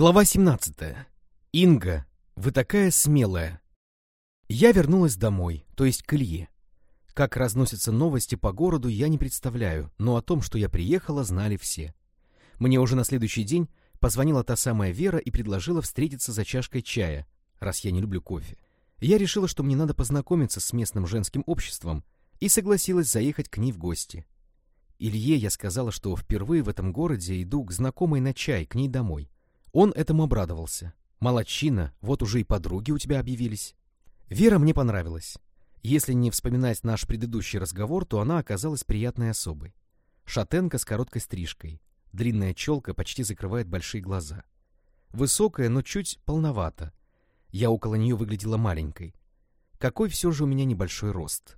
Глава 17. Инга, вы такая смелая. Я вернулась домой, то есть к Илье. Как разносятся новости по городу, я не представляю, но о том, что я приехала, знали все. Мне уже на следующий день позвонила та самая Вера и предложила встретиться за чашкой чая, раз я не люблю кофе. Я решила, что мне надо познакомиться с местным женским обществом, и согласилась заехать к ней в гости. Илье я сказала, что впервые в этом городе иду к знакомой на чай, к ней домой. Он этому обрадовался. Молодчина, вот уже и подруги у тебя объявились. Вера мне понравилась. Если не вспоминать наш предыдущий разговор, то она оказалась приятной особой. Шатенка с короткой стрижкой. Длинная челка почти закрывает большие глаза. Высокая, но чуть полновата. Я около нее выглядела маленькой. Какой все же у меня небольшой рост.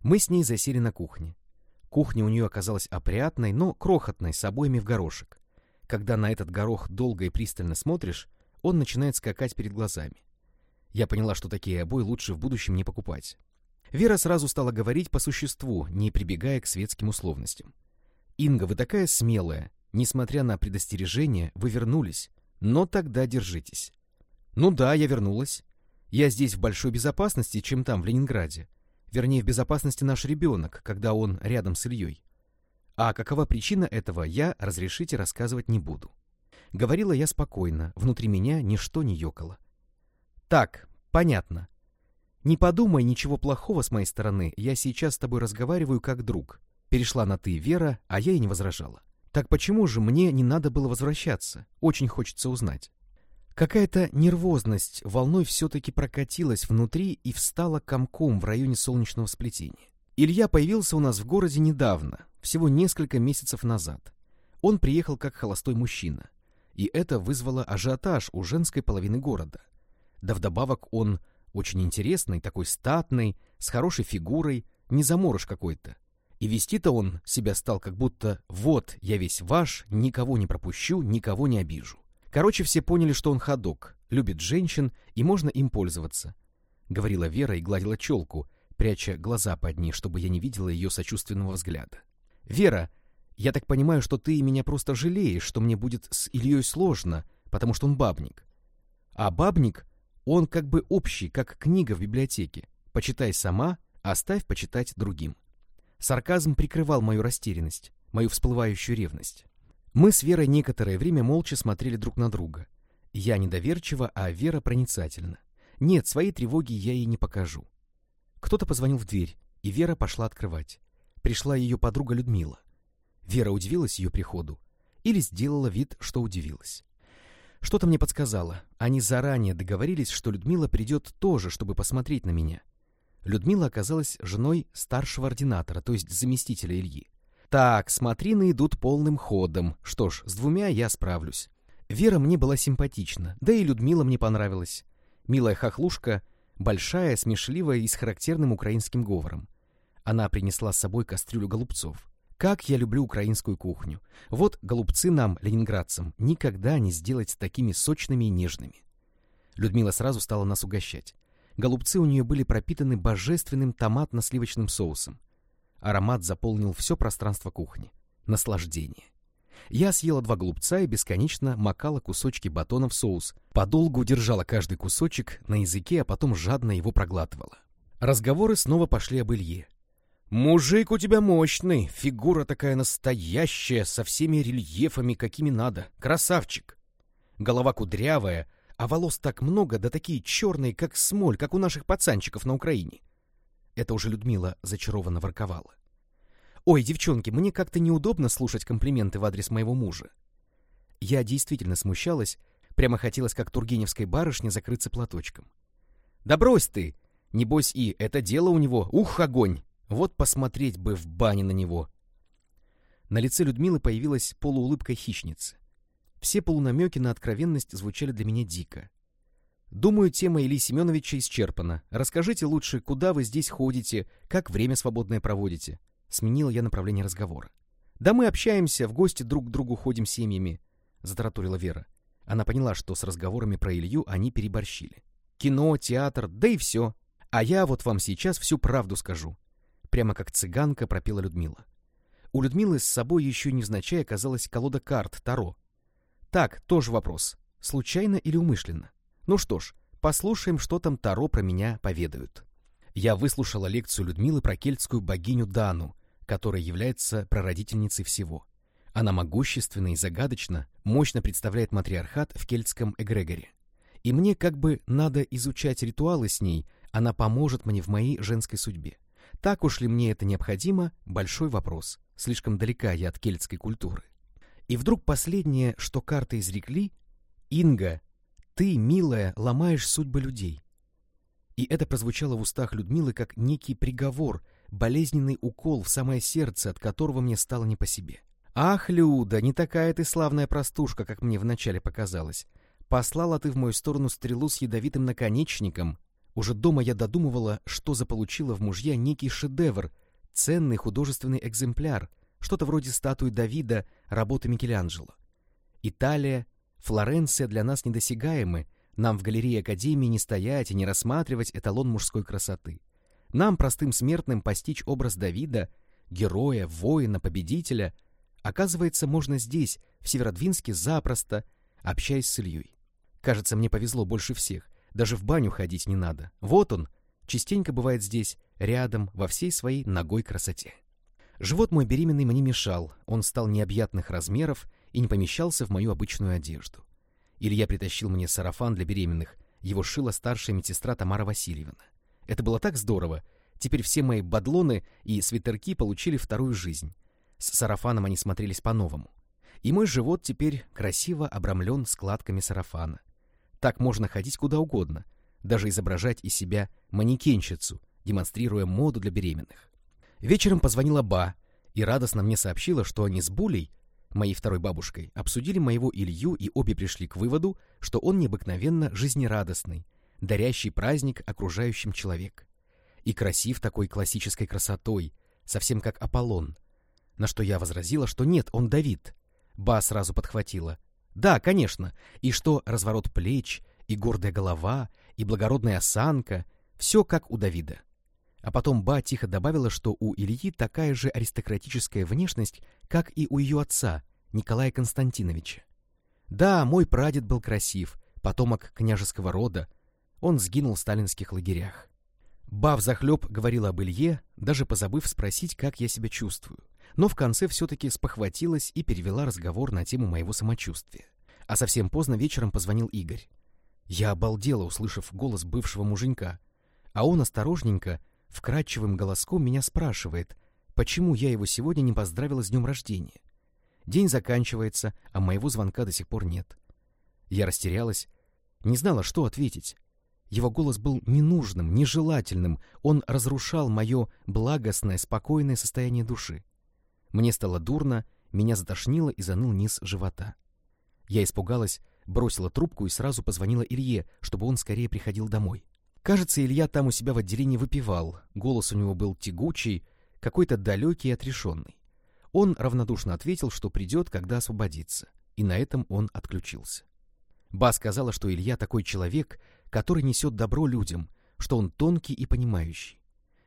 Мы с ней засели на кухне. Кухня у нее оказалась опрятной, но крохотной, с обоями в горошек. Когда на этот горох долго и пристально смотришь, он начинает скакать перед глазами. Я поняла, что такие обои лучше в будущем не покупать. Вера сразу стала говорить по существу, не прибегая к светским условностям. «Инга, вы такая смелая. Несмотря на предостережение, вы вернулись. Но тогда держитесь». «Ну да, я вернулась. Я здесь в большой безопасности, чем там, в Ленинграде. Вернее, в безопасности наш ребенок, когда он рядом с Ильей. А какова причина этого, я, разрешите, рассказывать не буду. Говорила я спокойно, внутри меня ничто не ёкало. Так, понятно. Не подумай ничего плохого с моей стороны, я сейчас с тобой разговариваю как друг. Перешла на «ты» Вера, а я и не возражала. Так почему же мне не надо было возвращаться? Очень хочется узнать. Какая-то нервозность волной все-таки прокатилась внутри и встала комком в районе солнечного сплетения. Илья появился у нас в городе недавно, всего несколько месяцев назад. Он приехал как холостой мужчина, и это вызвало ажиотаж у женской половины города. Да вдобавок он очень интересный, такой статный, с хорошей фигурой, не заморож какой-то. И вести-то он себя стал как будто «вот, я весь ваш, никого не пропущу, никого не обижу». Короче, все поняли, что он ходок, любит женщин и можно им пользоваться. Говорила Вера и гладила челку, пряча глаза под ней, чтобы я не видела ее сочувственного взгляда. «Вера, я так понимаю, что ты меня просто жалеешь, что мне будет с Ильей сложно, потому что он бабник. А бабник, он как бы общий, как книга в библиотеке. Почитай сама, оставь почитать другим». Сарказм прикрывал мою растерянность, мою всплывающую ревность. Мы с Верой некоторое время молча смотрели друг на друга. Я недоверчиво, а Вера проницательно. Нет, свои тревоги я ей не покажу. Кто-то позвонил в дверь, и Вера пошла открывать. Пришла ее подруга Людмила. Вера удивилась ее приходу или сделала вид, что удивилась. Что-то мне подсказало. Они заранее договорились, что Людмила придет тоже, чтобы посмотреть на меня. Людмила оказалась женой старшего ординатора, то есть заместителя Ильи. Так, смотрины идут полным ходом. Что ж, с двумя я справлюсь. Вера мне была симпатична, да и Людмила мне понравилась. Милая хохлушка, большая, смешливая и с характерным украинским говором. Она принесла с собой кастрюлю голубцов. Как я люблю украинскую кухню. Вот голубцы нам, ленинградцам, никогда не сделать такими сочными и нежными. Людмила сразу стала нас угощать. Голубцы у нее были пропитаны божественным томатно-сливочным соусом. Аромат заполнил все пространство кухни. Наслаждение. Я съела два голубца и бесконечно макала кусочки батона в соус, подолгу держала каждый кусочек на языке, а потом жадно его проглатывала. Разговоры снова пошли об Илье. «Мужик у тебя мощный, фигура такая настоящая, со всеми рельефами, какими надо. Красавчик!» Голова кудрявая, а волос так много, да такие черные, как смоль, как у наших пацанчиков на Украине. Это уже Людмила зачарованно ворковала. «Ой, девчонки, мне как-то неудобно слушать комплименты в адрес моего мужа». Я действительно смущалась, прямо хотелось, как тургеневской барышне, закрыться платочком. «Да брось ты! Небось и это дело у него, ух, огонь! Вот посмотреть бы в бане на него!» На лице Людмилы появилась полуулыбка хищницы. Все полунамеки на откровенность звучали для меня дико. Думаю, тема Ильи Семеновича исчерпана. Расскажите лучше, куда вы здесь ходите, как время свободное проводите. Сменила я направление разговора. Да мы общаемся, в гости друг к другу ходим семьями, затараторила Вера. Она поняла, что с разговорами про Илью они переборщили. Кино, театр, да и все. А я вот вам сейчас всю правду скажу. Прямо как цыганка пропела Людмила. У Людмилы с собой еще невзначай оказалась колода карт Таро. Так, тоже вопрос. случайно или умышленно? Ну что ж, послушаем, что там Таро про меня поведают. Я выслушала лекцию Людмилы про кельтскую богиню Дану, которая является прародительницей всего. Она могущественна и загадочна, мощно представляет матриархат в кельтском эгрегоре. И мне как бы надо изучать ритуалы с ней, она поможет мне в моей женской судьбе. Так уж ли мне это необходимо – большой вопрос. Слишком далека я от кельтской культуры. И вдруг последнее, что карты изрекли – «Инга, ты, милая, ломаешь судьбы людей». И это прозвучало в устах Людмилы как некий приговор, болезненный укол в самое сердце, от которого мне стало не по себе. «Ах, Люда, не такая ты славная простушка, как мне вначале показалось. Послала ты в мою сторону стрелу с ядовитым наконечником. Уже дома я додумывала, что заполучила в мужья некий шедевр, ценный художественный экземпляр, что-то вроде статуи Давида, работы Микеланджело. Италия, Флоренция для нас недосягаемы, нам в галерее Академии не стоять и не рассматривать эталон мужской красоты. Нам, простым смертным, постичь образ Давида, героя, воина, победителя — Оказывается, можно здесь, в Северодвинске, запросто, общаясь с Ильей. Кажется, мне повезло больше всех. Даже в баню ходить не надо. Вот он, частенько бывает здесь, рядом, во всей своей ногой красоте. Живот мой беременный мне мешал, он стал необъятных размеров и не помещался в мою обычную одежду. Илья притащил мне сарафан для беременных, его шила старшая медсестра Тамара Васильевна. Это было так здорово, теперь все мои бадлоны и свитерки получили вторую жизнь. С сарафаном они смотрелись по-новому. И мой живот теперь красиво обрамлен складками сарафана. Так можно ходить куда угодно, даже изображать из себя манекенщицу, демонстрируя моду для беременных. Вечером позвонила Ба и радостно мне сообщила, что они с Булей, моей второй бабушкой, обсудили моего Илью и обе пришли к выводу, что он необыкновенно жизнерадостный, дарящий праздник окружающим человек. И красив такой классической красотой, совсем как Аполлон — на что я возразила, что нет, он Давид. Ба сразу подхватила. Да, конечно, и что разворот плеч, и гордая голова, и благородная осанка — все как у Давида. А потом Ба тихо добавила, что у Ильи такая же аристократическая внешность, как и у ее отца, Николая Константиновича. Да, мой прадед был красив, потомок княжеского рода. Он сгинул в сталинских лагерях. Ба взахлеб говорила об Илье, даже позабыв спросить, как я себя чувствую но в конце все-таки спохватилась и перевела разговор на тему моего самочувствия. А совсем поздно вечером позвонил Игорь. Я обалдела, услышав голос бывшего муженька, а он осторожненько, вкрадчивым голоском меня спрашивает, почему я его сегодня не поздравила с днем рождения. День заканчивается, а моего звонка до сих пор нет. Я растерялась, не знала, что ответить. Его голос был ненужным, нежелательным, он разрушал мое благостное, спокойное состояние души. Мне стало дурно, меня затошнило и заныл низ живота. Я испугалась, бросила трубку и сразу позвонила Илье, чтобы он скорее приходил домой. Кажется, Илья там у себя в отделении выпивал, голос у него был тягучий, какой-то далекий и отрешенный. Он равнодушно ответил, что придет, когда освободится, и на этом он отключился. Ба сказала, что Илья такой человек, который несет добро людям, что он тонкий и понимающий.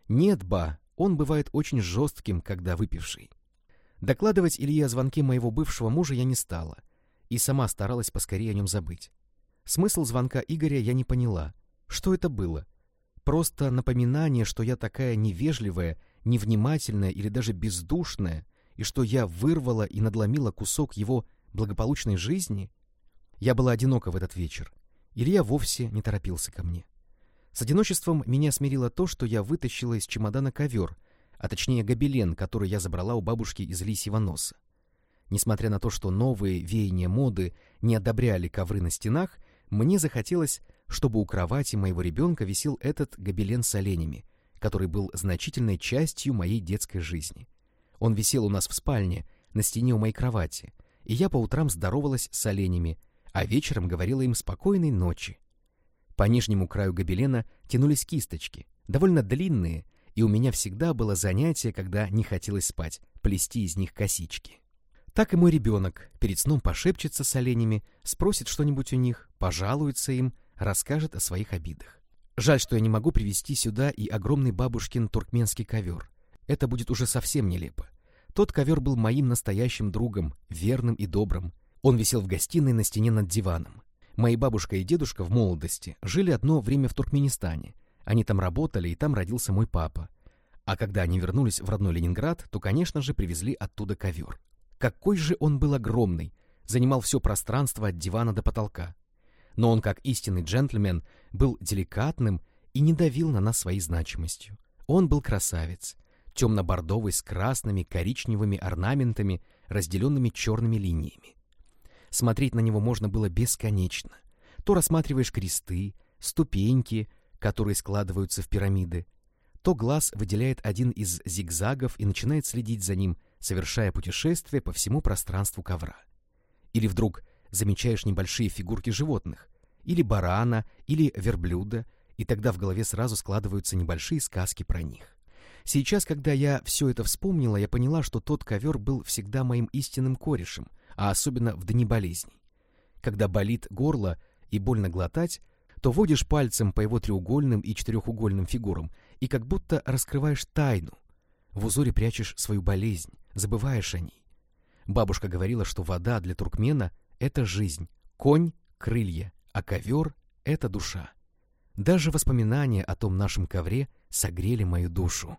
Нет, Ба, он бывает очень жестким, когда выпивший. Докладывать Илье о звонке моего бывшего мужа я не стала, и сама старалась поскорее о нем забыть. Смысл звонка Игоря я не поняла. Что это было? Просто напоминание, что я такая невежливая, невнимательная или даже бездушная, и что я вырвала и надломила кусок его благополучной жизни? Я была одинока в этот вечер. Илья вовсе не торопился ко мне. С одиночеством меня смирило то, что я вытащила из чемодана ковер — а точнее гобелен, который я забрала у бабушки из лисьего носа. Несмотря на то, что новые веяния моды не одобряли ковры на стенах, мне захотелось, чтобы у кровати моего ребенка висел этот гобелен с оленями, который был значительной частью моей детской жизни. Он висел у нас в спальне, на стене у моей кровати, и я по утрам здоровалась с оленями, а вечером говорила им спокойной ночи. По нижнему краю гобелена тянулись кисточки, довольно длинные, и у меня всегда было занятие, когда не хотелось спать, плести из них косички. Так и мой ребенок перед сном пошепчется с оленями, спросит что-нибудь у них, пожалуется им, расскажет о своих обидах. Жаль, что я не могу привезти сюда и огромный бабушкин туркменский ковер. Это будет уже совсем нелепо. Тот ковер был моим настоящим другом, верным и добрым. Он висел в гостиной на стене над диваном. Мои бабушка и дедушка в молодости жили одно время в Туркменистане. Они там работали, и там родился мой папа. А когда они вернулись в родной Ленинград, то, конечно же, привезли оттуда ковер. Какой же он был огромный, занимал все пространство от дивана до потолка. Но он, как истинный джентльмен, был деликатным и не давил на нас своей значимостью. Он был красавец, темно-бордовый с красными, коричневыми орнаментами, разделенными черными линиями. Смотреть на него можно было бесконечно. То рассматриваешь кресты, ступеньки, которые складываются в пирамиды, то глаз выделяет один из зигзагов и начинает следить за ним, совершая путешествие по всему пространству ковра. Или вдруг замечаешь небольшие фигурки животных, или барана, или верблюда, и тогда в голове сразу складываются небольшие сказки про них. Сейчас, когда я все это вспомнила, я поняла, что тот ковер был всегда моим истинным корешем, а особенно в дни болезней. Когда болит горло и больно глотать, то водишь пальцем по его треугольным и четырехугольным фигурам и как будто раскрываешь тайну. В узоре прячешь свою болезнь, забываешь о ней. Бабушка говорила, что вода для туркмена — это жизнь, конь — крылья, а ковер — это душа. Даже воспоминания о том нашем ковре согрели мою душу.